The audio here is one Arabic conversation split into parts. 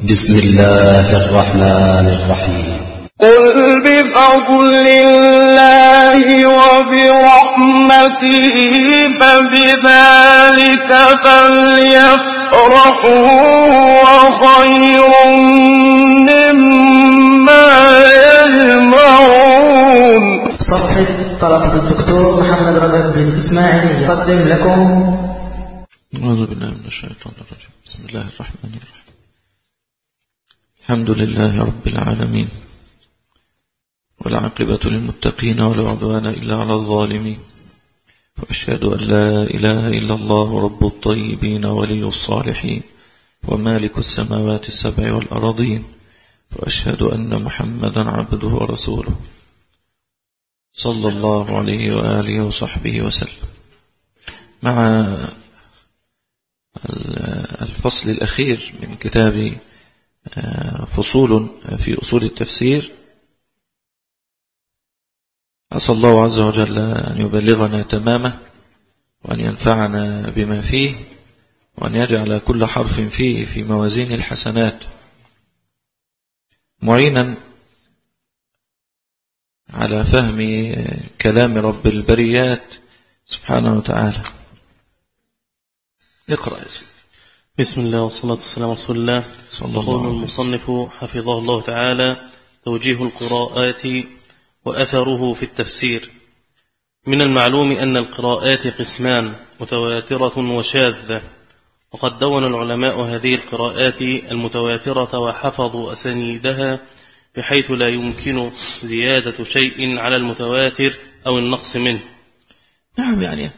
بسم الله الرحمن الرحيم. قل بفضل الله وبرحمته فبذلك فليفرحوا وخير مما يجمعون. صفحة طلبة الدكتور محمد رجب بن إسماعيل يقدم لكم. أعوذ بالله من الشيطان الرجيم. بسم الله الرحمن الرحيم. الحمد لله رب العالمين. والعاقبة للمتقين ولا عدوان إلا على الظالمين. وأشهد أن لا إله إلا الله رب الطيبين ولي الصالحين ومالك السماوات السبع والأرضين وأشهد أن محمدا عبده ورسوله. صلى الله عليه وآله وصحبه وسلم. مع الفصل الأخير من كتاب فصول في أصول التفسير. أسأل الله عز وجل أن يبلغنا تمامه وأن ينفعنا بما فيه وأن يجعل كل حرف فيه في موازين الحسنات. معينا على فهم كلام رب البريات سبحانه وتعالى. اقرأ يا سيدي. بسم الله والصلاة والسلام على رسول الله. صلى الله يقول عليه وسلم. المصنف حفظه الله تعالى توجيه القراءات وأثره في التفسير. من المعلوم أن القراءات قسمان متواترة وشاذة. وقد دون العلماء هذه القراءات المتواترة وحفظوا أسانيدها بحيث لا يمكن زيادة شيء على المتواتر أو النقص منه. نعم يعني.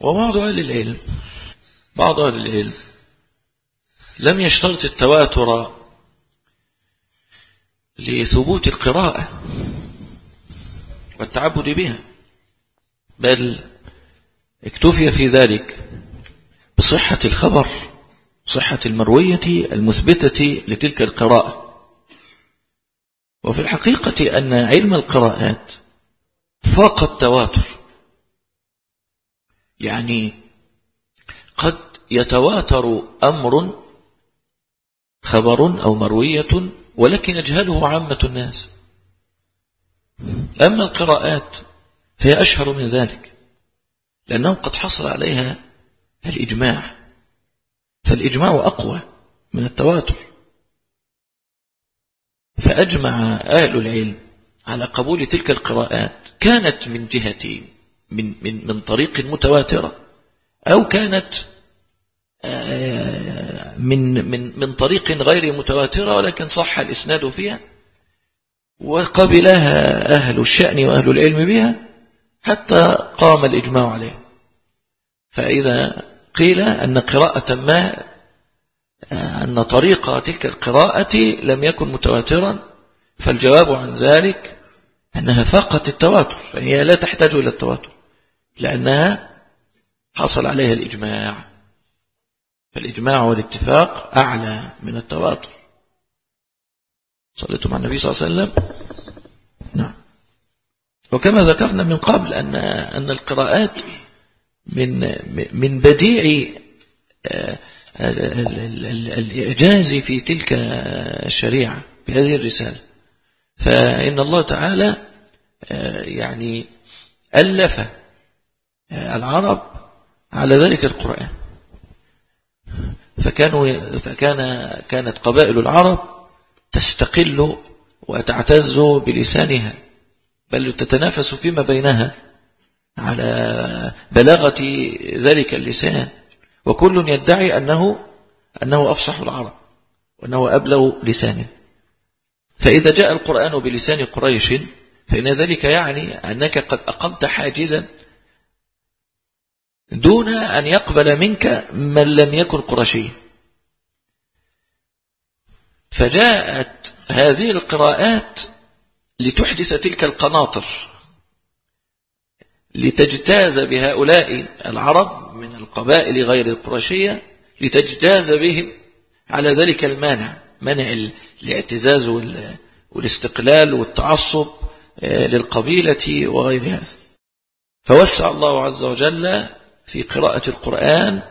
وبعض أهل العلم بعض أهل العلم لم يشترط التواتر لثبوت القراءة والتعبد بها بل اكتفي في ذلك بصحة الخبر صحة المروية المثبتة لتلك القراءة. وفي الحقيقة أن علم القراءات فاق التواتر يعني قد يتواتر أمر خبر أو مروية ولكن يجهله عامة الناس. أما القراءات فهي أشهر من ذلك لأنه قد حصل عليها الإجماع. فالإجماع أقوى من التواتر. فأجمع أهل العلم على قبول تلك القراءات كانت من جهة من, من, من طريق متواترة أو كانت من, من, من طريق غير متواترة ولكن صح الإسناد فيها وقبلها أهل الشأن وأهل العلم بها حتى قام الإجماع عليها. فإذا قيل أن قراءة ما أن طريق تلك القراءة لم يكن متواترا فالجواب عن ذلك أنها فاقت التواتر فهي لا تحتاج إلى التواتر لأنها حصل عليها الإجماع. فالإجماع والاتفاق أعلى من التواتر صليتم مع النبي صلى الله عليه وسلم. نعم. وكما ذكرنا من قبل أن أن القراءات من من بديع الإعجاز في تلك الشريعة في هذه الرسالة. فإن الله تعالى يعني ألف العرب على ذلك القرآن. فكانوا فكان كانت قبائل العرب تستقل وتعتز بلسانها بل تتنافس فيما بينها على بلاغة ذلك اللسان. وكل يدعي أنه أنه أفصح العرب وأنه أبلغ لسانه. فإذا جاء القرآن بلسان قريش فإن ذلك يعني أنك قد أقمت حاجزا دون أن يقبل منك من لم يكن قرشيا فجاءت هذه القراءات لتحدث تلك القناطر لتجتاز بهؤلاء العرب من القبائل غير القرشية لتجتاز بهم على ذلك المانع منع الاعتزاز والاستقلال والتعصب للقبيلة وغير هذا فوسع الله عز وجل في قراءة القرآن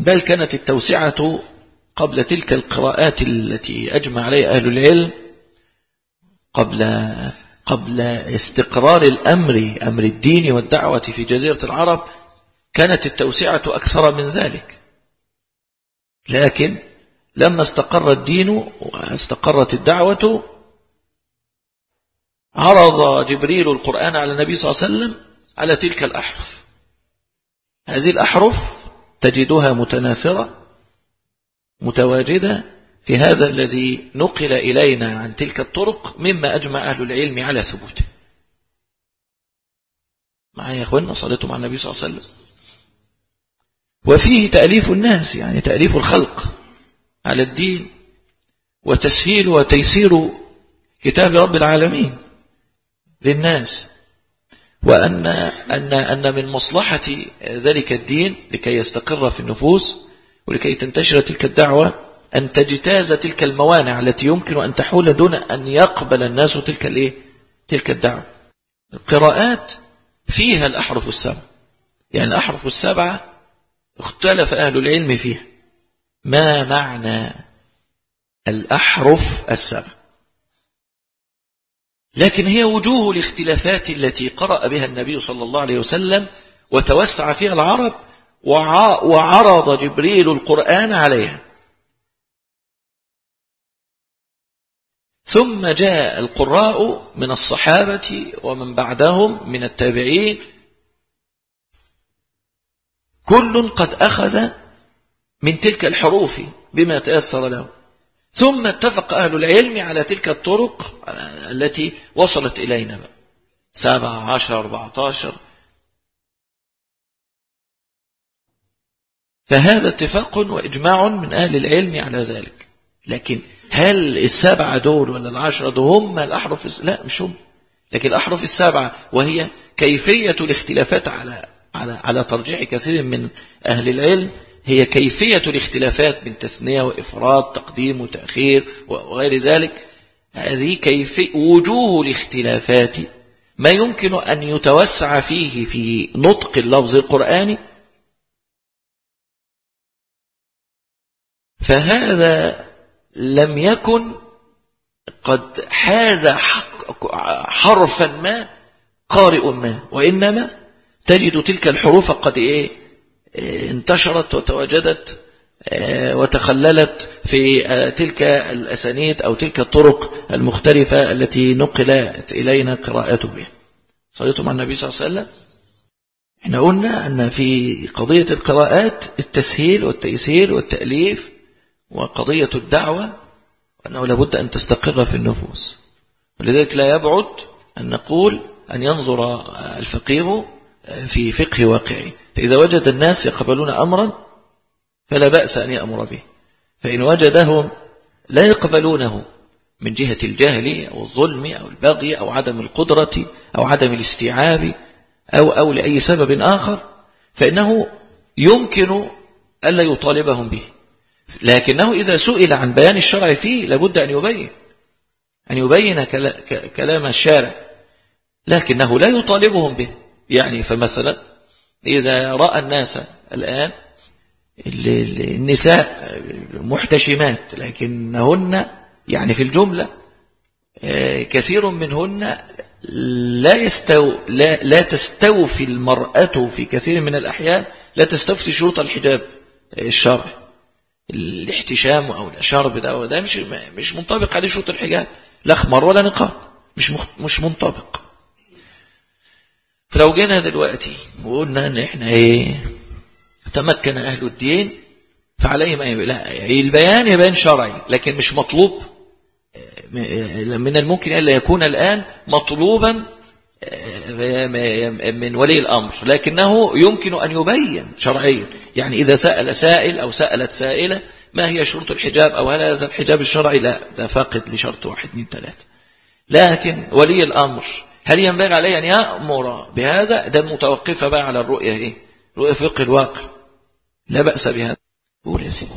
بل كانت التوسعة قبل تلك القراءات التي أجمع عليها أهل العلم قبل قبل استقرار الأمر أمر الدين والدعوة في جزيرة العرب كانت التوسعة أكثر من ذلك. لكن لما استقر الدين واستقرت الدعوة عرض جبريل القرآن على النبي صلى الله عليه وسلم على تلك الأحرف. هذه الأحرف تجدها متناثرة متواجدة في هذا الذي نقل إلينا عن تلك الطرق مما أجمع أهل العلم على ثبوته. معي يا أخوانا صليتم على النبي صلى الله عليه وسلم. وفيه تأليف الناس يعني تأليف الخلق على الدين وتسهيل وتيسير كتاب رب العالمين للناس. وأن أن أن من مصلحة ذلك الدين لكي يستقر في النفوس ولكي تنتشر تلك الدعوة أن تجتاز تلك الموانع التي يمكن أن تحول دون أن يقبل الناس تلك الإيه؟ تلك الدعوة. القراءات فيها الأحرف السبع. يعني الأحرف السبعة اختلف أهل العلم فيها. ما معنى الأحرف السبع؟ لكن هي وجوه الاختلافات التي قرأ بها النبي صلى الله عليه وسلم وتوسع فيها العرب وعرض جبريل القرآن عليها. ثم جاء القراء من الصحابة ومن بعدهم من التابعين. كل قد أخذ من تلك الحروف بما تيسر له. ثم اتفق أهل العلم على تلك الطرق التي وصلت إلينا. سبع عشر أربعة عشر. فهذا اتفاق وإجماع من أهل العلم على ذلك. لكن هل السبعة دول ولا العشرة دول هم الأحرف؟ لا مش هم. لكن الأحرف السبعة وهي كيفية الاختلافات على على على ترجيح كثير من أهل العلم. هي كيفية الاختلافات من تثنية وإفراد تقديم وتأخير وغير ذلك هذه كيف وجوه الاختلافات ما يمكن أن يتوسع فيه في نطق اللفظ القرآني فهذا لم يكن قد حاز حرفا ما قارئ ما وإنما تجد تلك الحروف قد إيه؟ انتشرت وتواجدت وتخللت في تلك الأسانيد أو تلك الطرق المختلفة التي نقلت إلينا قراءته بها. صليتم على النبي صلى الله عليه وسلم؟ إحنا قلنا أن في قضية القراءات التسهيل والتيسير والتأليف وقضية الدعوة أنه لابد أن تستقر في النفوس. ولذلك لا يبعد أن نقول أن ينظر الفقيه في فقه واقعي فإذا وجد الناس يقبلون أمرا فلا بأس أن يأمر به. فإن وجدهم لا يقبلونه من جهة الجهل أو الظلم أو البغي أو عدم القدرة أو عدم الاستيعاب أو, أو لأي سبب آخر فإنه يمكن ألا يطالبهم به. لكنه إذا سئل عن بيان الشرع فيه لابد أن يبين أن يبين كلام الشارع لكنه لا يطالبهم به. يعني فمثلا إذا رأى الناس الآن النساء محتشمات لكنهن يعني في الجملة كثير منهن لا, يستو لا, لا تستوفي المرأة في كثير من الأحيان لا تستوفي شروط الحجاب الشرعي الاحتشام أو الشرب ده وده مش مش منطبق عليه شروط الحجاب لا خمر ولا نقاب مش مش منطبق. فلو جينا دلوقتي. وقلنا إن إحنا إيه تمكن أهل الدين فعليهم إيه لا البيان يبان شرعي لكن مش مطلوب. من الممكن الا يكون الآن مطلوبا من ولي الأمر لكنه يمكن أن يبين شرعيا. يعني إذا سأل سائل أو سألت سائلة ما هي شروط الحجاب أو هل هذا الحجاب الشرعي؟ لا ده فاقد لشرط واحد اثنين ثلاثة. لكن ولي الأمر هل ينبغي عليه أن يأمر بهذا؟ ده متوقفة بقى على الرؤية إيه؟ رؤية فقه الواقع. لا بأس بهذا. قول يا سيدي.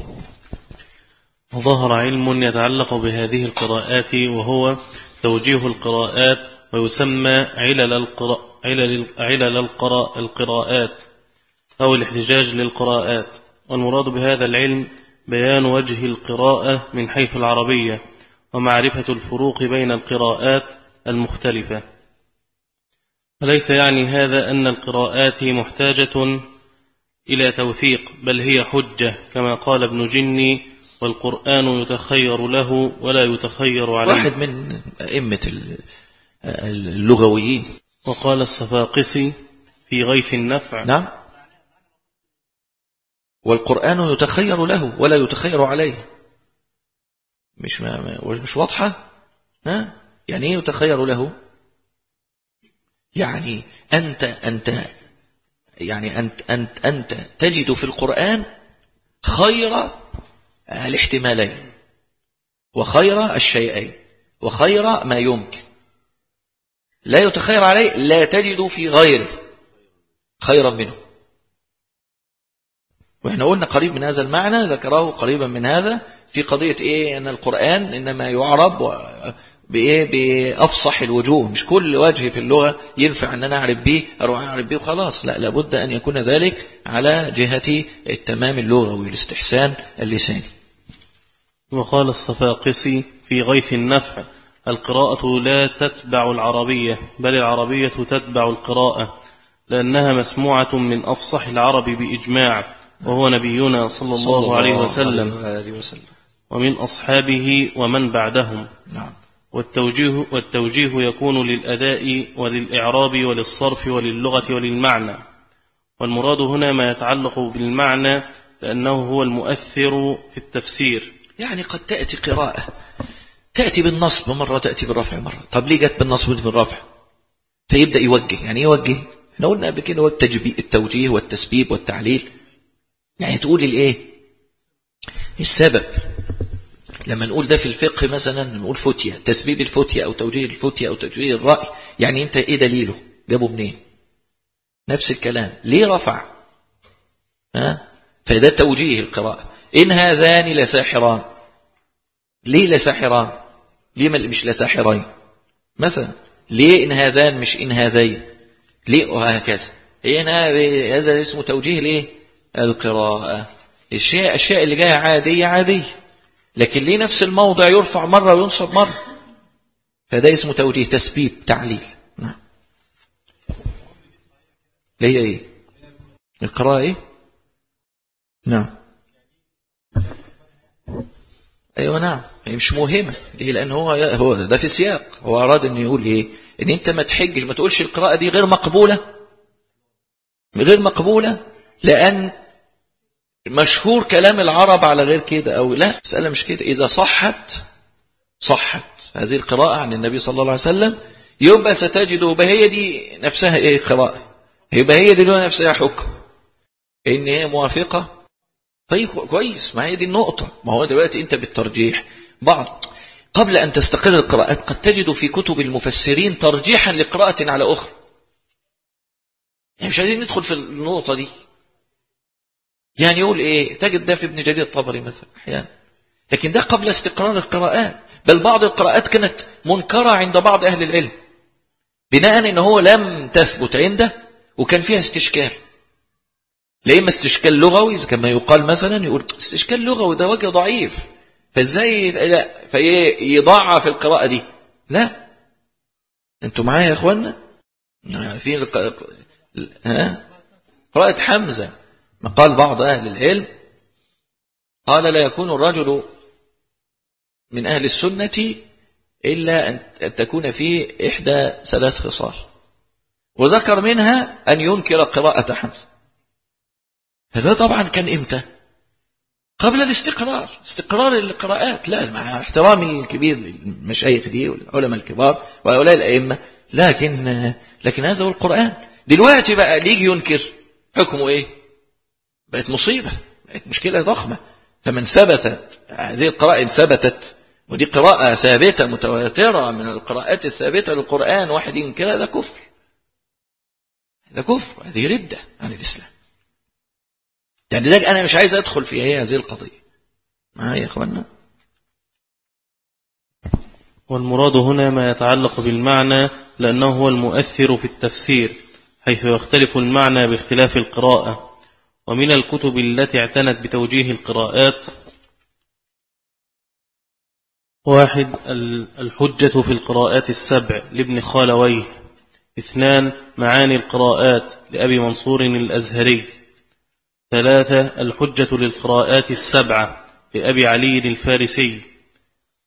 ظهر علم يتعلق بهذه القراءات وهو توجيه القراءات ويسمى علل, القراء علل, علل القراء القراءات أو الاحتجاج للقراءات. والمراد بهذا العلم بيان وجه القراءة من حيث العربية ومعرفة الفروق بين القراءات المختلفة. وليس يعني هذا أن القراءات محتاجة إلى توثيق بل هي حجة كما قال ابن جني والقرآن يتخير له ولا يتخير عليه. واحد من أئمة اللغويين. وقال الصفاقسي في غيث النفع نعم. والقرآن يتخير له ولا يتخير عليه. مش ما مش واضحة؟ ها؟ يعني إيه يتخير له؟ يعني أنت أنت يعني أنت أنت أنت تجد في القرآن خير الاحتمالين وخير الشيئين وخير ما يمكن. لا يتخير عليه لا تجد في غيره خيرا منه. وإحنا قلنا قريب من هذا المعنى ذكره قريبا من هذا في قضية إيه؟ أن القرآن إنما يعرب بإيه؟ بأفصح الوجوه. مش كل وجه في اللغة ينفع أن أنا أعرف به أروح أعرف به وخلاص. لا لابد أن يكون ذلك على جهة التمام اللغوي والاستحسان اللساني. وقال الصفاقسي في غيث النفع القراءة لا تتبع العربية بل العربية تتبع القراءة لأنها مسموعة من أفصح العرب بإجماع وهو نبينا صلى الله عليه وسلم. ومن أصحابه ومن بعدهم. نعم. والتوجيه, والتوجيه يكون للأداء وللإعراب وللصرف وللغة وللمعنى. والمراد هنا ما يتعلق بالمعنى لأنه هو المؤثر في التفسير. يعني قد تأتي قراءة تأتي بالنصب مرة تأتي بالرفع مرة. طب ليه جت بالنصب بالرفع؟ فيبدأ يوجه. يعني يوجه؟ إحنا قلنا قبل كده التوجيه والتسبيب والتعليل. يعني تقول الإيه؟ السبب. لما نقول ده في الفقه مثلا نقول فتية تسبيب الفتية أو توجيه الفتية أو توجيه الرأي يعني أنت إيه دليله؟ جابه منين؟ نفس الكلام. ليه رفع؟ ها؟ فده توجيه القراءة. إن هذان لساحران. ليه لساحران؟ ليه مش لساحرين؟ مثلا ليه إن هذان مش إن هذين؟ ليه؟ وهكذا. هنا هذا اسمه توجيه ليه؟ القراءة. الشيء الشيء اللي جاية عادية عادية لكن ليه نفس الموضع يرفع مرة وينصب مرة؟ فده اسمه توجيه تسبيب تعليل. نعم. هي إيه؟ القراءة إيه؟ نعم. أيوه نعم. هي مش مهمة. ليه؟ لأن هو هو ده في سياق. هو أراد إن يقول إيه؟ إن أنت ما تحجش ما تقولش القراءة دي غير مقبولة. غير مقبولة لأن مشهور كلام العرب على غير كده أو لا مسألة مش كده. إذا صحت صحت. هذه القراءة عن النبي صلى الله عليه وسلم. يبقى ستجد يبقى هي دي نفسها إيه قراءة يبقى هي دي نفسها حكم. إن هي موافقة؟ طيب كويس. ما هي دي النقطة. ما هو دلوقتي أنت بالترجيح. بعض قبل أن تستقر القراءات قد تجد في كتب المفسرين ترجيحا لقراءة على أخرى. يعني مش عايزين ندخل في النقطة دي. يعني يقول إيه؟ تجد ده في ابن جرير الطبري مثلا أحيانا. لكن ده قبل استقرار القراءات. بل بعض القراءات كانت منكرة عند بعض أهل العلم بناء إن هو لم تثبت عنده وكان فيها استشكال. لا إما استشكال لغوي كما يقال مثلا يقول استشكال لغوي ده وجه ضعيف. فإزاي لا؟ فيضاعف القراءة دي؟ لا. أنتوا معايا يا اخوانا في ها؟ قراءة حمزة. قال بعض أهل العلم قال لا يكون الرجل من أهل السنة إلا أن تكون فيه إحدى ثلاث خصال. وذكر منها أن ينكر قراءة حمزة. هذا طبعا كان إمتى؟ قبل الاستقرار. استقرار القراءات لا مع احترامي الكبير للمشايخ دي والعلماء الكبار وهؤلاء الأئمة لكن لكن هذا هو القرآن. دلوقتي بقى ليجي ينكر؟ حكمه إيه؟ بقت مصيبة بقت مشكلة ضخمة. فمن ثبتت هذه القراءة ثبتت ودي قراءة ثابتة متواترة من القراءات الثابتة للقرآن واحد ينكرها ده كفر. ده كفر هذه ردة عن الإسلام. يعني ذلك أنا مش عايز أدخل في هي هذه القضية. معايا يا أخوانا والمراد هنا ما يتعلق بالمعنى لأنه هو المؤثر في التفسير حيث يختلف المعنى باختلاف القراءة. ومن الكتب التي اعتنت بتوجيه القراءات واحد الحجة في القراءات السبع لابن خالويه. اثنان معاني القراءات لأبي منصور الأزهري. ثلاثة الحجة للقراءات السبعة لأبي علي الفارسي.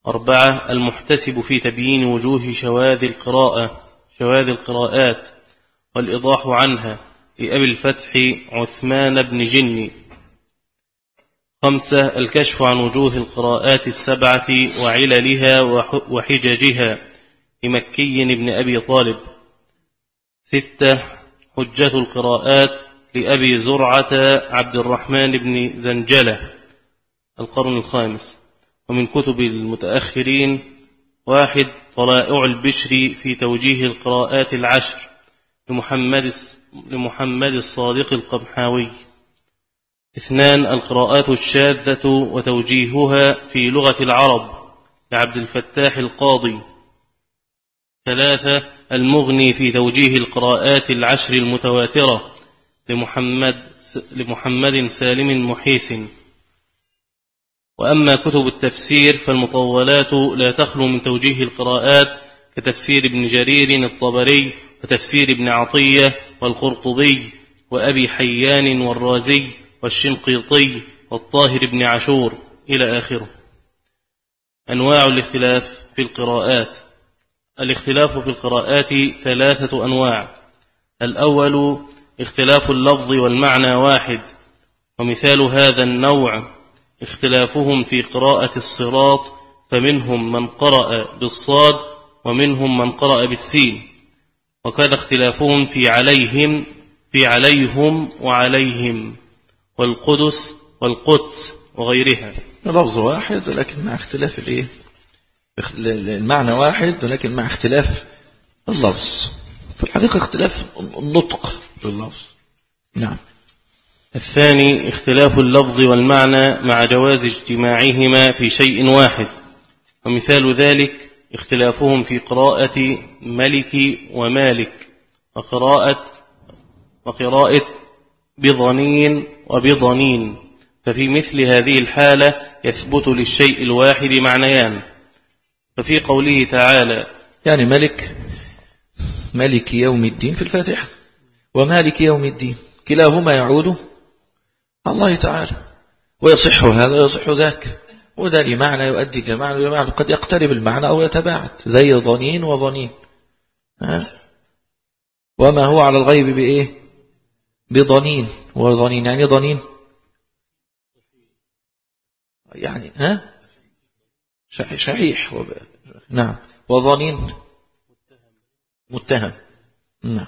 أربعة المحتسب في تبيين وجوه شواذ القراءة شواذ القراءات والإضاح عنها. لأبي الفتح عثمان بن جني خمسة الكشف عن وجوه القراءات السبعة وعللها وحججها لمكي بن أبي طالب. ستة حجة القراءات لأبي زرعة عبد الرحمن بن زنجلة. القرن الخامس. ومن كتب المتأخرين واحد طلائع البشر في توجيه القراءات العشر لمحمد, لمحمد الصادق القمحاوي اثنان القراءات الشاذة وتوجيهها في لغة العرب لعبد الفتاح القاضي. ثلاثة المغني في توجيه القراءات العشر المتواترة لمحمد, لمحمد سالم محيس. وأما كتب التفسير فالمطولات لا تخلو من توجيه القراءات كتفسير ابن جرير الطبري وتفسير ابن عطية والقرطبي وأبي حيان والرازي والشنقيطي والطاهر بن عاشور إلى آخره. أنواع الاختلاف في القراءات. الاختلاف في القراءات ثلاثة أنواع. الأول اختلاف اللفظ والمعنى واحد ومثال هذا النوع اختلافهم في قراءة الصراط فمنهم من قرأ بالصاد ومنهم من قرأ بالسين. وكذا اختلافهم في عليهم في عليهم وعليهم والقدس والقدس وغيرها. لفظ واحد ولكن مع اختلاف الإيه؟ المعنى واحد ولكن مع اختلاف اللفظ. في الحقيقة اختلاف النطق باللفظ. نعم. الثاني اختلاف اللفظ والمعنى مع جواز اجتماعهما في شيء واحد. ومثال ذلك اختلافهم في قراءة ملك ومالك وقراءة وقراءة بضنين وبضنين. ففي مثل هذه الحالة يثبت للشيء الواحد معنيان. ففي قوله تعالى يعني ملك ملك يوم الدين في الفاتحة ومالك يوم الدين. كلاهما يعود الله تعالى ويصح هذا ويصح ذاك. وده لمعنى يؤدي لمعنى ومعنى قد يقترب المعنى أو يتباعد زي ظنين وظنين؟ وما هو على الغيب بإيه؟ بضنين وظنين يعني ضنين يعني ها؟ شحيح. نعم. وظنين. متهم. نعم.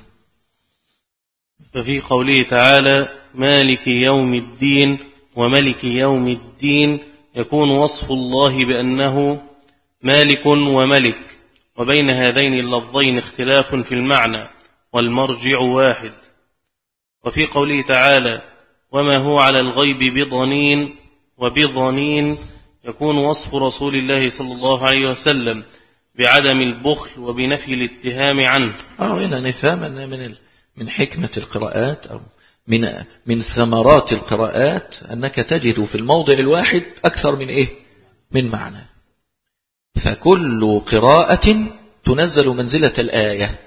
ففي قوله تعالى مالك يوم الدين وملك يوم الدين يكون وصف الله بأنه مالك وملك وبين هذين اللفظين اختلاف في المعنى والمرجع واحد. وفي قوله تعالى وما هو على الغيب بضنين وبضنين يكون وصف رسول الله صلى الله عليه وسلم بعدم البخل وبنفي الاتهام عنه. آه هنا نفهم من من حكمة القراءات أو من من ثمرات القراءات أنك تجد في الموضع الواحد أكثر من إيه؟ من معنى. فكل قراءة تنزل منزلة الآية.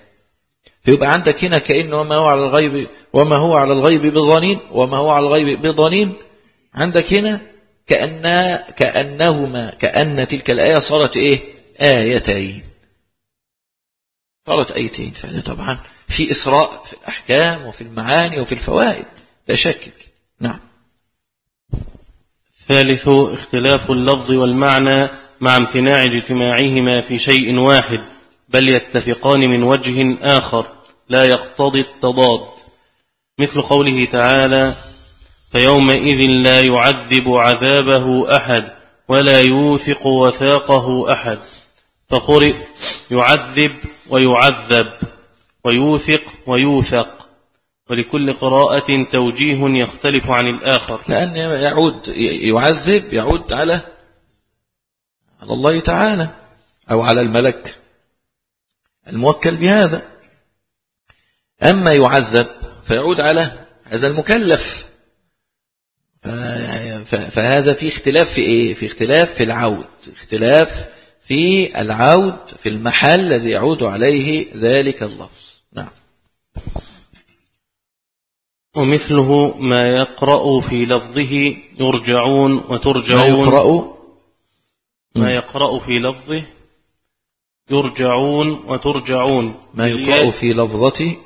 فيبقى عندك هنا كأنه وما هو على الغيب وما هو على الغيب بضنين وما هو على الغيب بضنين. عندك هنا كأن كأنهما كأن تلك الآية صارت إيه؟ آيتين. صارت آيتين فهذا طبعا في إسراء في الأحكام وفي المعاني وفي الفوائد. لا شك. نعم. ثالث اختلاف اللفظ والمعنى مع امتناع اجتماعهما في شيء واحد بل يتفقان من وجه آخر لا يقتضي التضاد. مثل قوله تعالى فيومئذ لا يعذب عذابه أحد ولا يوثق وثاقه أحد. فقرئ يعذب ويعذب ويوثق ويوثق ولكل قراءة توجيه يختلف عن الآخر. لأن يعود يعذب يعود على على الله تعالى أو على الملك الموكل بهذا. أما يعذب فيعود على هذا المكلف. فهذا في اختلاف في إيه؟ في اختلاف في العود اختلاف في العود في المحل الذي يعود عليه ذلك اللفظ. نعم. ومثله ما يقرأ في لفظه يرجعون وترجعون. ما يقرأ؟ ما يقرأ في لفظه يرجعون وترجعون. ما يقرأ في لفظته؟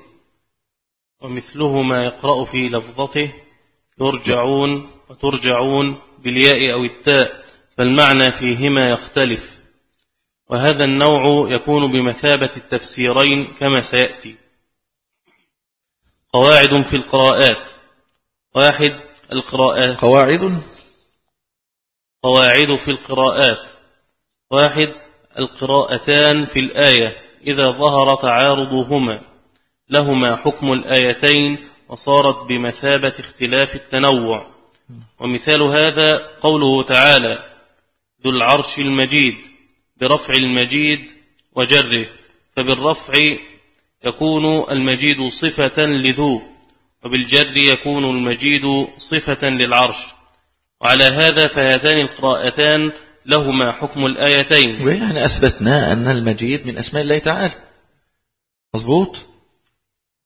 ومثله ما يقرأ في لفظته يرجعون وترجعون بالياء أو التاء فالمعنى فيهما يختلف. وهذا النوع يكون بمثابة التفسيرين كما سيأتي. قواعد في القراءات. واحد القراءات. قواعد؟ قواعد في القراءات. واحد القراءتان في الآية إذا ظهر تعارضهما. لهما حكم الآيتين وصارت بمثابة اختلاف التنوع. ومثال هذا قوله تعالى ذو العرش المجيد برفع المجيد وجره فبالرفع يكون المجيد صفة لذو وبالجر يكون المجيد صفة للعرش. وعلى هذا فهاتان القراءتان لهما حكم الآيتين. ويعني أثبتنا أن المجيد من أسماء الله تعالى. مظبوط؟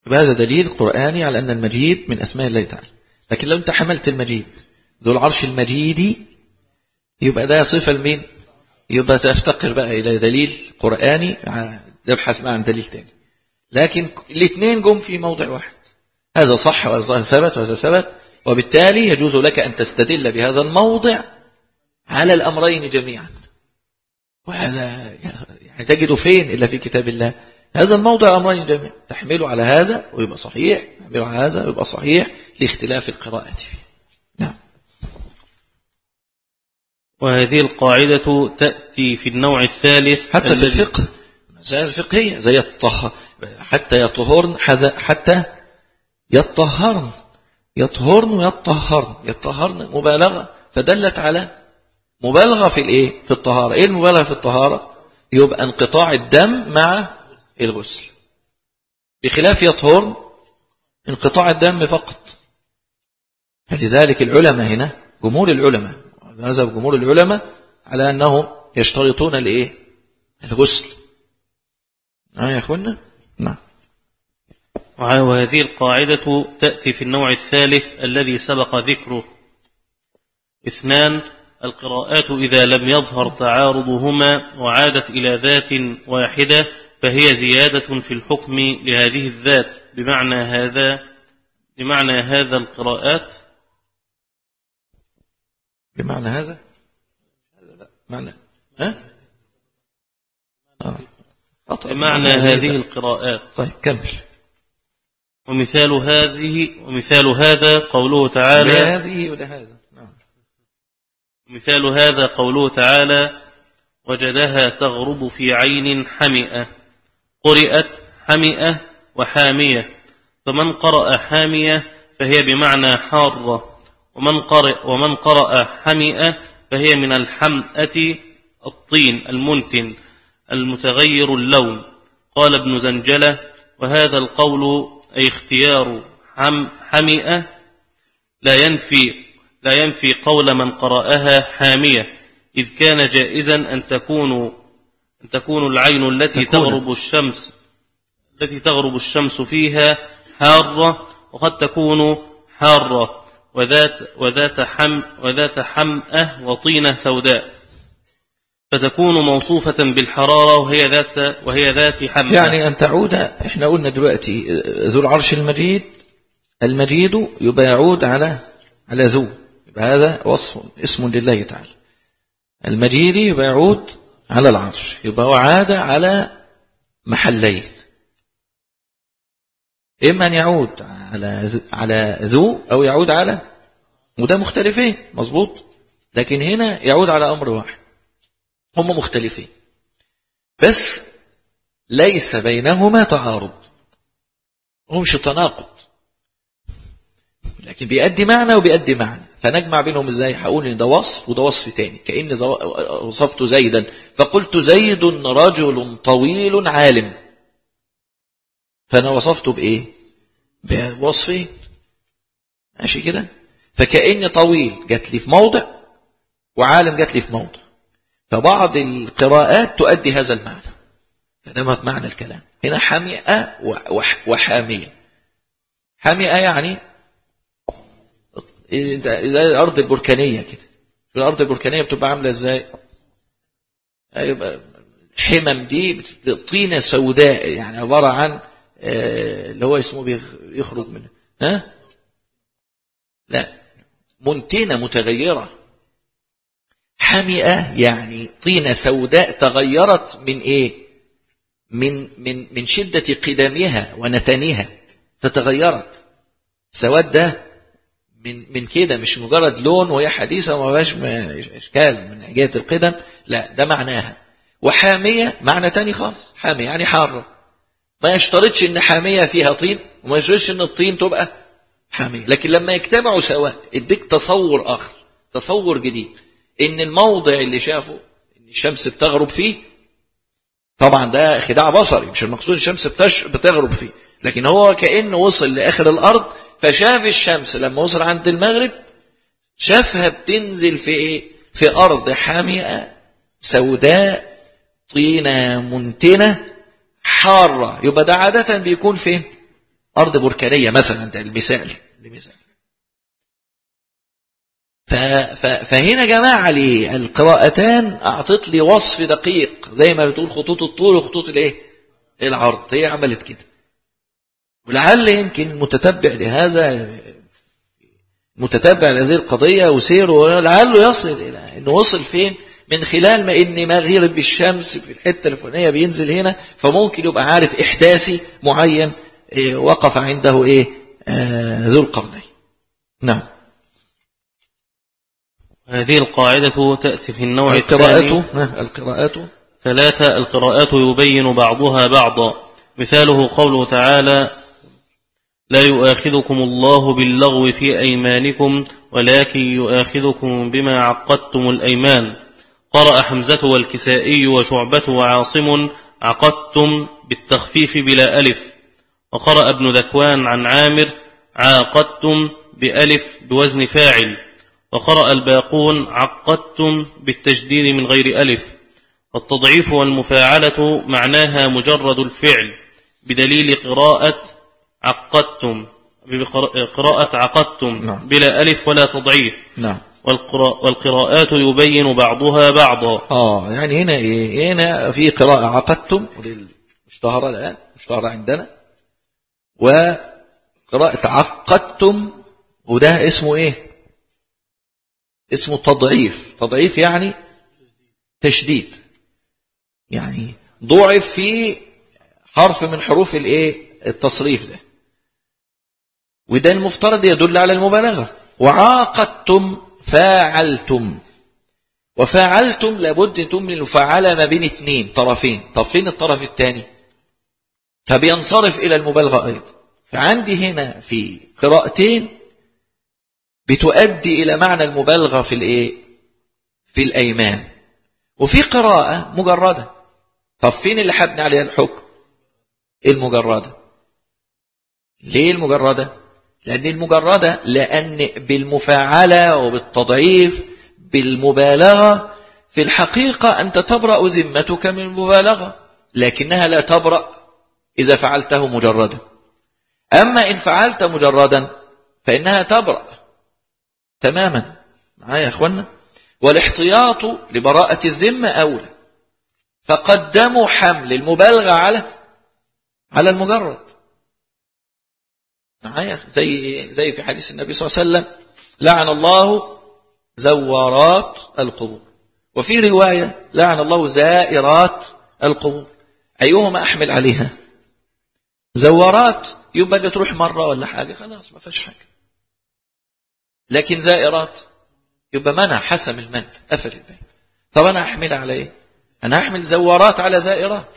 هذا دليل قرآني على أن المجيد من أسماء الله تعالى. لكن لو أنت حملت المجيد ذو العرش المجيد يبقى ده صفة لمين؟ يبقى تفتقر بقى إلى دليل قرآني يبحث بقى عن دليل تاني. لكن الاثنين جم في موضع واحد. هذا صح وهذا ثبت وهذا ثبت وبالتالي يجوز لك أن تستدل بهذا الموضع على الأمرين جميعا. وهذا يعني تجد فين إلا في كتاب الله. هذا الموضع أمرين جميعا. تحمله على هذا ويبقى صحيح تحمله على هذا ويبقى صحيح لاختلاف القراءة فيه نعم وهذه القاعدة تأتي في النوع الثالث حتى في الفقه. مسائل الفقهية زي الطه. حتى يطهرن حتى يطهرن. يطهرن ويطهرن. يطهرن مبالغة. فدلت على مبالغة في الإيه؟ في الطهارة. إيه المبالغة في الطهارة؟ يبقى انقطاع الدم مع الغسل. بخلاف يطهرن انقطاع الدم فقط. فلذلك العلماء هنا جمهور العلماء هذا جمهور العلماء على أنهم يشترطون الإيه؟ الغسل. آه يا اخوانا نعم. وهذه القاعدة تأتي في النوع الثالث الذي سبق ذكره. اثنان القراءات إذا لم يظهر تعارضهما وعادت إلى ذات واحدة فهي زيادة في الحكم لهذه الذات. بمعنى هذا بمعنى هذا القراءات بمعنى هذا؟ معنى ها؟ آه. بمعنى هذه القراءات. طيب كمل. ومثال هذه ومثال هذا قوله تعالى. هذه ولهذا نعم. مثال هذا قوله تعالى وجدها تغرب في عين حمئة قرئت حمئة وحامية فمن قرأ حامية فهي بمعنى حارة. ومن قرأ, ومن قرأ حمئة فهي من الحمأة الطين المنتن المتغير اللون قال ابن زنجلة وهذا القول أي اختيار حم حمئة لا ينفي لا ينفي قول من قرأها حامية إذ كان جائزا أن تكون أن تكون العين التي تكون. تغرب الشمس التي تغرب الشمس فيها حارة وقد تكون حارة وذات وذات حم وذات حمأة وطينة سوداء. فتكون موصوفة بالحرارة وهي ذات وهي ذات حمأة. يعني أن تعود إحنا قلنا دلوقتي ذو العرش المجيد المجيد يبقى يعود على على ذو. هذا وصف اسم لله تعالى. المجيد يبقى يعود على العرش. يبقى وعاد على محلين إما أن يعود على على ذو أو يعود على وده مختلفين. مظبوط؟ لكن هنا يعود على أمر واحد. هم مختلفين. بس ليس بينهما تعارض. همش تناقض لكن بيأدي معنى وبيأدي معنى فنجمع بينهم إزاي؟ هقول إن ده وصف وده وصف تاني. كأن وصفت زيدا. فقلت زيد رجل طويل عالم. فأنا وصفته بإيه؟ بوصفين ماشي كده؟ فكأن طويل جات لي في موضع وعالم جات لي في موضع. فبعض القراءات تؤدي هذا المعنى. فده معنى الكلام. هنا حمئة وحامية. حامئة يعني زي الأرض البركانية كده. الأرض البركانية بتبقى عاملة إزاي؟ يبقى الحمم دي طينة سوداء يعني عبارة عن اللي هو اسمه بيخرج منه. ها؟ لا. منتنة متغيرة. حمئة يعني طينة سوداء تغيرت من إيه؟ من من من شدة قدمها ونتنها فتغيرت. سواد ده من من كده مش مجرد لون وهي حديثة وما بقاش إشكال من جهة القدم. لا ده معناها. وحامية معنى تاني خالص. حامية يعني حارة. ما يشترطش إن حامية فيها طين وما يشترطش إن الطين تبقى حامية. لكن لما يجتمعوا سواء اديك تصور آخر تصور جديد. إن الموضع اللي شافه إن الشمس بتغرب فيه طبعا ده خداع بصري مش المقصود الشمس بتغرب فيه. لكن هو كأنه وصل لآخر الأرض فشاف الشمس لما وصل عند المغرب شافها بتنزل في إيه؟ في أرض حامئة سوداء طينة منتنة حارة. يبقى ده عادة بيكون فين؟ أرض بركانية مثلا ده المثال المثال. فهنا جماعة لي القراءتان أعطت لي وصف دقيق زي ما بتقول خطوط الطول وخطوط الإيه؟ العرض. هي عملت كده. ولعل يمكن المتتبع لهذا متتبع لهذه القضية وسيره لعله يصل إلى أنه وصل فين؟ من خلال ما إن مغير بالشمس في الحتة الفلانية بينزل هنا فممكن يبقى عارف إحداثي معين إيه، وقف عنده إيه آه ذو القرنين. نعم. هذه القاعدة تأتي في النوع القراءة القراءة. ثلاثة القراءات يبين بعضها بعضا. مثاله قوله تعالى لا يؤاخذكم الله باللغو في أيمانكم ولكن يؤاخذكم بما عقدتم الأيمان. قرأ حمزة والكسائي وشعبة وعاصم عقدتم بالتخفيف بلا ألف. وقرأ ابن ذكوان عن عامر عاقدتم بألف بوزن فاعل. وقرأ الباقون عقدتم بالتجديد من غير ألف. والتضعيف والمفاعلة معناها مجرد الفعل بدليل قراءة عقدتم. بقراءة عقدتم نعم. بلا ألف ولا تضعيف. نعم. والقراءات يبين بعضها بعضا. آه يعني هنا إيه؟ هنا في قراءة عقدتم مشتهرة الآن مشتهرة عندنا. وقراءة عقدتم وده اسمه إيه؟ اسمه تضعيف. تضعيف يعني تشديد. يعني ضعف في حرف من حروف الإيه؟ التصريف ده. وده المفترض يدل على المبالغة. وعاقدتم فاعلتم. وفاعلتم لابد ان تملي المفاعلة ما بين اثنين طرفين. طب فين الطرف الثاني. فبينصرف إلى المبالغة. أيضا فعندي هنا في قراءتين بتؤدي إلى معنى المبالغة في الإيه؟ في الأيمان. وفي قراءة مجردة. طب فين اللي حبني عليها الحكم؟ المجردة. ليه المجردة؟ لأن المجردة لأن بالمفاعلة وبالتضعيف بالمبالغة في الحقيقة أنت تبرأ ذمتك من المبالغة لكنها لا تبرأ إذا فعلته مجردا. أما إن فعلت مجردا فإنها تبرأ تماما. معايا يا أخوانا والاحتياط لبراءة الذمة أولى. فقدموا حمل المبالغة على على المجرد. معايا؟ زي زي في حديث النبي صلى الله عليه وسلم لعن الله زوارات القبور. وفي رواية لعن الله زائرات القبور. أيهما أحمل عليها؟ زوارات يبقى تروح مرة ولا حاجة خلاص ما فيش حاجة. لكن زائرات يبقى منع حسم المد قفل البيت. طب أنا أحمل على إيه أنا أحمل زوارات على زائرات.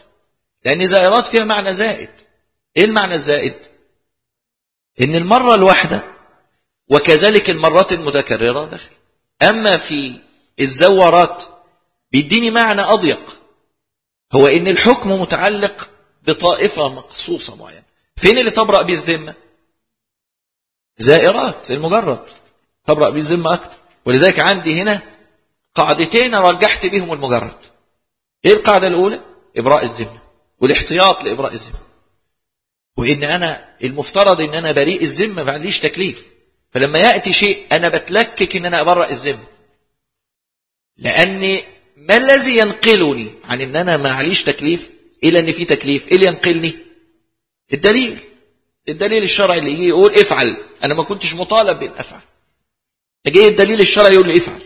لأن زائرات فيها معنى زائد. إيه المعنى الزائد؟ إن المرة الواحدة وكذلك المرات المتكررة دخل أما في الزوارات بيديني معنى أضيق هو إن الحكم متعلق بطائفة مخصوصة معينة. فين اللي تبرأ به الذمة؟ زائرات المجرد. تبرأ به الذمة أكتر. ولذلك عندي هنا قاعدتين رجحت بهم المجرد. إيه القاعدة الأولى؟ إبراء الذمة والاحتياط لإبراء الذمة. وإن أنا المفترض إن أنا بريء الذمة ما عنديش تكليف. فلما يأتي شيء أنا بتلكك إن أنا أبرأ الذمة لأني ما الذي ينقلني عن إن أنا ما عليش تكليف إلى إن في تكليف؟ إيه اللي ينقلني؟ الدليل. الدليل الشرعي اللي يقول افعل. أنا ما كنتش مطالب بان افعل جاي الدليل الشرعي يقول لي افعل.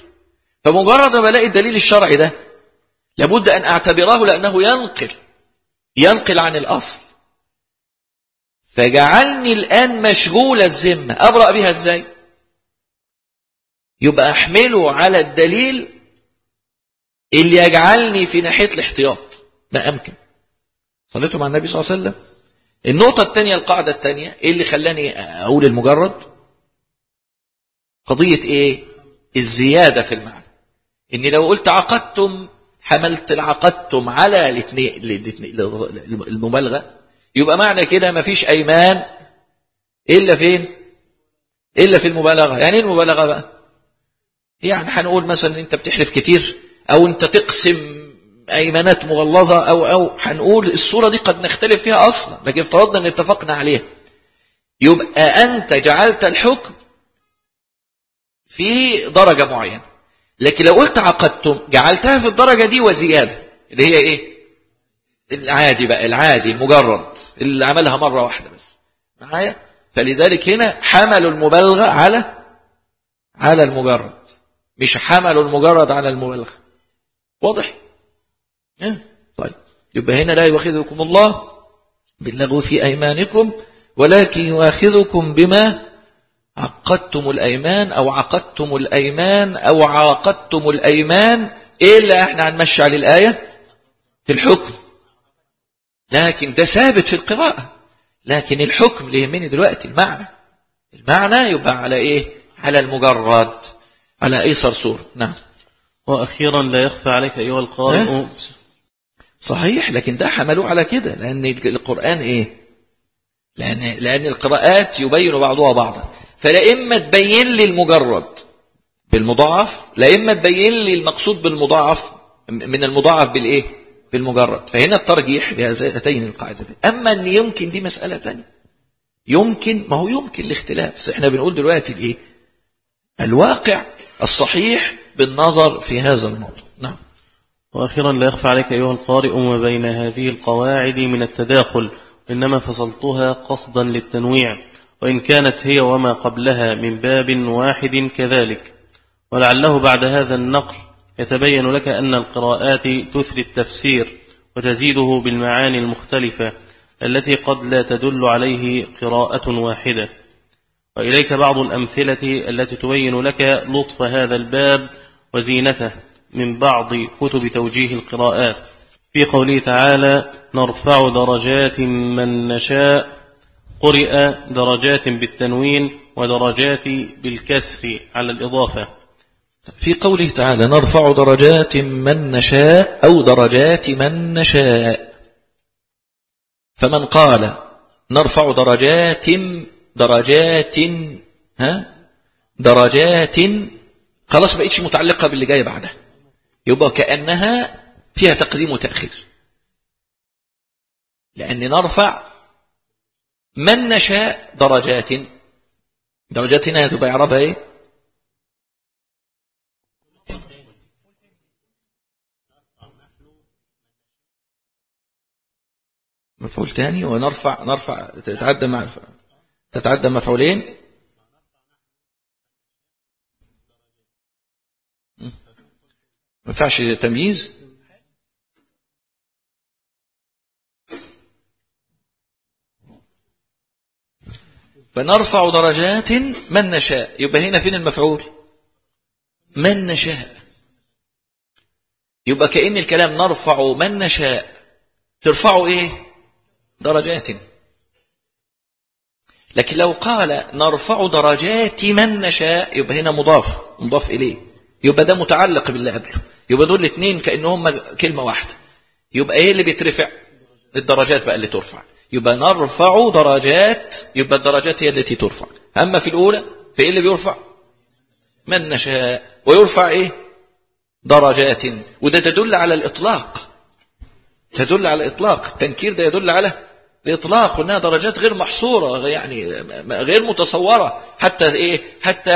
فمجرد ما الاقي الدليل الشرعي ده لابد أن اعتبره لأنه ينقل. ينقل عن الأصل. فجعلني الآن مشغول الذمة. أبرأ بها إزاي؟ يبقى أحمله على الدليل اللي يجعلني في ناحية الاحتياط. ما أمكن. صليتوا مع النبي صلى الله عليه وسلم. النقطة الثانية القاعدة الثانية إيه اللي خلاني أقول المجرد؟ قضية إيه؟ الزيادة في المعنى. إني لو قلت عقدتم حملت العقدتم على المبالغة يبقى معنى كده مفيش أيمان إلا فين؟ إلا في المبالغة. يعني إيه المبالغة بقى؟ يعني هنقول مثلا أنت بتحلف كتير أو أنت تقسم أيمانات مغلظة أو أو هنقول الصورة دي قد نختلف فيها أصلا لكن افترضنا إن اتفقنا عليها. يبقى أنت جعلت الحكم في درجة معينة لكن لو قلت عقدتم جعلتها في الدرجة دي وزيادة اللي هي إيه؟ العادي بقى العادي المجرد اللي عملها مرة واحدة بس. معايا؟ فلذلك هنا حملوا المبالغة على على المجرد. مش حملوا المجرد على المبالغة. واضح؟ طيب. يبقى هنا لا يؤاخذكم الله باللغو في أيمانكم ولكن يؤاخذكم بما عقدتم الأيمان أو عقدتم الأيمان أو عاقدتم الأيمان إلا إحنا هنمشي على الآية في الحكم. لكن ده ثابت في القراءة. لكن الحكم اللي يهمني دلوقتي؟ المعنى. المعنى يبقى على إيه؟ على المجرد على أيسر صورة نعم. وأخيرا لا يخفى عليك أيها القارئ؟ صحيح لكن ده حملوه على كده. لأن القرآن إيه؟ لأن, لأن القراءات يبين بعضها بعضا. فلا إما تبين لي المجرد بالمضاعف لا إما تبين لي المقصود بالمضاعف من المضاعف بالإيه؟ بالمجرد فهنا الترجيح بهاتين القاعدتين. أما أن يمكن دي مسألة ثانية يمكن ما هو يمكن الاختلاف. إحنا بنقول دلوقتي الإيه؟ الواقع الصحيح بالنظر في هذا الموضوع. نعم. وأخيرا لا يخفى عليك أيها القارئ ما بين هذه القواعد من التداخل. إنما فصلتها قصدا للتنويع. وإن كانت هي وما قبلها من باب واحد كذلك. ولعله بعد هذا النقل يتبين لك أن القراءات تثري التفسير وتزيده بالمعاني المختلفة التي قد لا تدل عليه قراءة واحدة. وإليك بعض الأمثلة التي تبين لك لطف هذا الباب وزينته من بعض كتب توجيه القراءات. في قوله تعالى نرفع درجات من نشاء قرئ درجات بالتنوين ودرجات بالكسر على الإضافة. في قوله تعالى نرفع درجات من نشاء أو درجات من نشاء. فمن قال نرفع درجات درجات ها؟ درجات خلاص بقيتش متعلقة باللي جاي بعدها. يبقى كأنها فيها تقديم وتأخير. لأن نرفع من نشاء درجات. درجات هنا تبقى يعربها إيه؟ مفعول تاني ونرفع نرفع تتعدى مع تتعدى مفعولين. ما ينفعش تمييز. فنرفع درجات من نشاء. يبقى هنا فين المفعول؟ من نشاء. يبقى كأن الكلام نرفع من نشاء. ترفعوا إيه؟ درجات. لكن لو قال نرفع درجات من نشاء يبقى هنا مضاف. مضاف إليه. يبقى ده متعلق باللي قبله يبقى دول الاثنين كأنهم كلمة واحدة. يبقى إيه اللي بيترفع؟ الدرجات بقى اللي ترفع. يبقى نرفع درجات يبقى الدرجات هي التي ترفع. أما في الأولى في إيه اللي بيرفع؟ من نشاء. ويرفع إيه؟ درجات. وده تدل على الإطلاق. تدل على الإطلاق. التنكير ده يدل على الإطلاق وأنها درجات غير محصورة يعني غير متصورة حتى إيه؟ حتى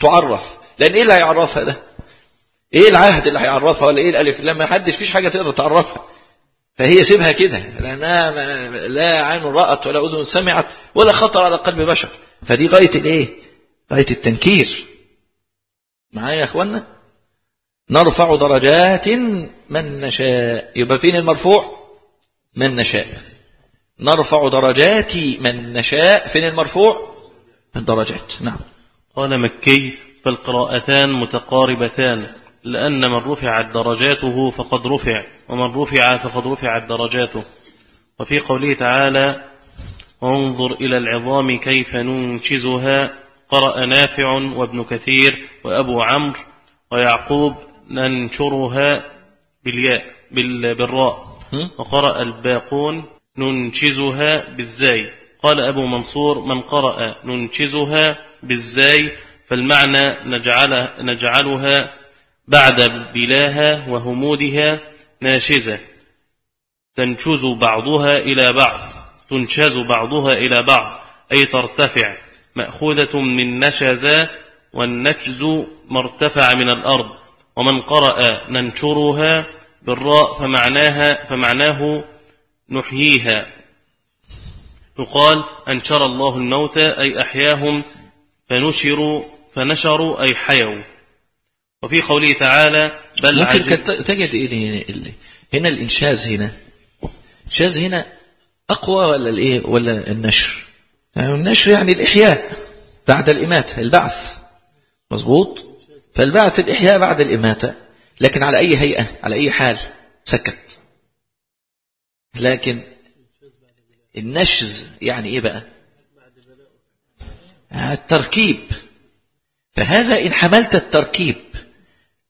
تعرف. لأن إيه اللي هيعرفها ده؟ إيه العهد اللي هيعرفها؟ ولا إيه الألف؟ لما حدش فيش حاجة تقدر تعرفها. فهي سيبها كده. لأنها لا عين رأت ولا أذن سمعت ولا خطر على قلب بشر. فدي غاية الإيه؟ غاية التنكير. معايا يا أخوانا نرفع درجات من نشاء. يبقى فين المرفوع؟ من نشاء. نرفع درجات من نشاء. فين المرفوع؟ من درجات. نعم. قال مكي فالقراءتان متقاربتان. لأن من رفعت درجاته فقد رفع ومن رفع فقد رفعت درجاته. وفي قوله تعالى وانظر إلى العظام كيف ننشزها. قرأ نافع وابن كثير وأبو عمرو ويعقوب ننشرها بالياء بالراء. وقرأ الباقون ننشزها بالزاي. قال أبو منصور من قرأ ننشزها بالزاي فالمعنى نجعل نجعلها بعد بلاها وهمودها ناشزة. تنشز بعضها إلى بعض تنشز بعضها إلى بعض أي ترتفع. مأخوذة من نشز والنشز مرتفع من الأرض. ومن قرأ ننشرها بالراء فمعناها فمعناه نحييها. يقال أنشر الله الموتى أي أحياهم فنشروا فنشروا أي حيوا. وفي قوله تعالى بل ممكن تجد هنا الإنشاز هنا. الإنشاز هنا أقوى ولا الإيه؟ ولا النشر؟ يعني النشر يعني الإحياء بعد الإماتة البعث. مظبوط؟ فالبعث الإحياء بعد الإماتة لكن على أي هيئة؟ على أي حال؟ سكت. لكن النشز يعني إيه بقى؟ التركيب. فهذا إن حملت التركيب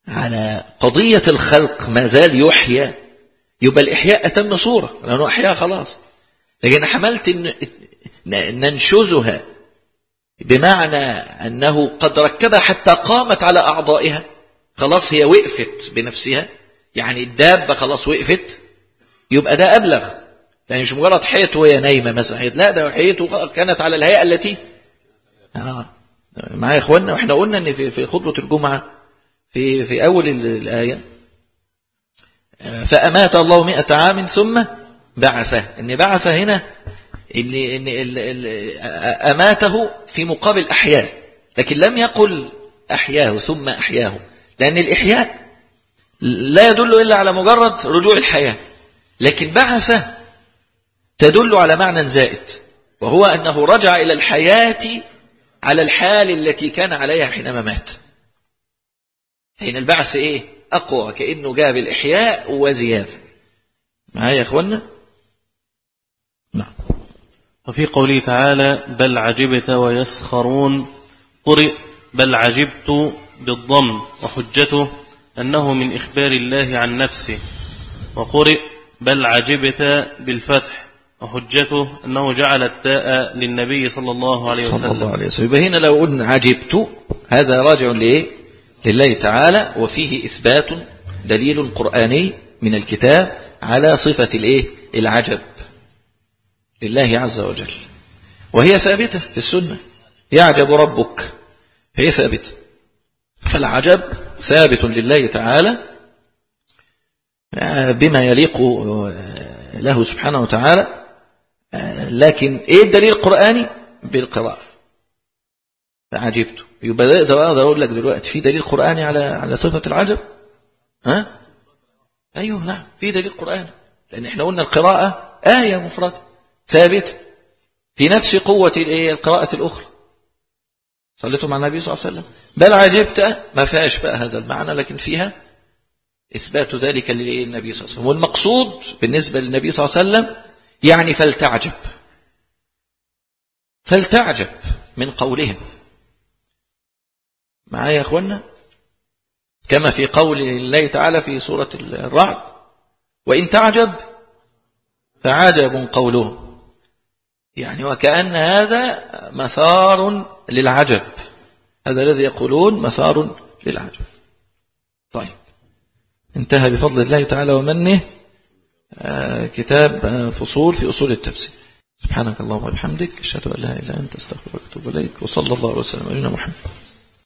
على قضية الخلق ما زال يحيى يبقى الإحياء أتم صورة لأنه أحياء خلاص. لكن حملت ننشزها بمعنى أنه قد ركبها حتى قامت على أعضائها خلاص هي وقفت بنفسها يعني الدابة خلاص وقفت يبقى ده أبلغ. يعني مش مجرد حيط وهي نايمة مثلا لا ده حيط كانت على الهيئة التي آه. معايا إخواننا وإحنا قلنا أن في في خطبة الجمعة في في أول الآية. فأمات الله مئة عام ثم بعثه. إن بعثه هنا إن إن أماته في مقابل أحياء لكن لم يقل أحياه ثم أحياه لأن الإحياء لا يدل إلا على مجرد رجوع الحياة. لكن بعثة تدل على معنى زائد وهو أنه رجع إلى الحياة على الحال التي كان عليها حينما مات. حين البعث إيه؟ أقوى كأنه جاب الإحياء وزيادة. معايا يا أخوانا؟ نعم. وفي قوله تعالى بل عجبت ويسخرون قرئ بل عجبت بالضم وحجته أنه من إخبار الله عن نفسه وقرئ بل عجبت بالفتح وحجته أنه جعل التاء للنبي صلى الله عليه وسلم صلى الله عليه وسلم. يبقى هنا لو قلنا عجبت هذا راجع لإيه؟ لله تعالى وفيه إثبات دليل قرآني من الكتاب على صفة الإيه؟ العجب. لله عز وجل. وهي ثابتة في السنة. يعجب ربك هي ثابتة. فالعجب ثابت لله تعالى بما يليق له سبحانه وتعالى لكن إيه الدليل القرآني؟ بالقراءة. فعجبت يبقى أقدر أقول لك دلوقتي في دليل قرآني على على صفة العجب؟ ها؟ أيوه نعم في دليل قرآني. لأن إحنا قلنا القراءة آية مفردة ثابتة. في نفس قوة القراءة الأخرى. صليتوا مع النبي صلى الله عليه وسلم. بل عجبت ما فيهاش بقى هذا المعنى لكن فيها إثبات ذلك للنبي صلى الله عليه وسلم. والمقصود بالنسبة للنبي صلى الله عليه وسلم يعني فلتعجب. فلتعجب من قولهم. معايا يا أخوانا كما في قول الله تعالى في سورة الرعد وإن تعجب فعجب قوله يعني وكأن هذا مثار للعجب. هذا الذي يقولون مثار للعجب. طيب. انتهى بفضل الله تعالى ومنه آه، كتاب آه، فصول في أصول التفسير. سبحانك اللهم وبحمدك أشهد أن لا إله إلا أنت أستغفرك وأتوب إليك وصلى الله وسلم على محمد.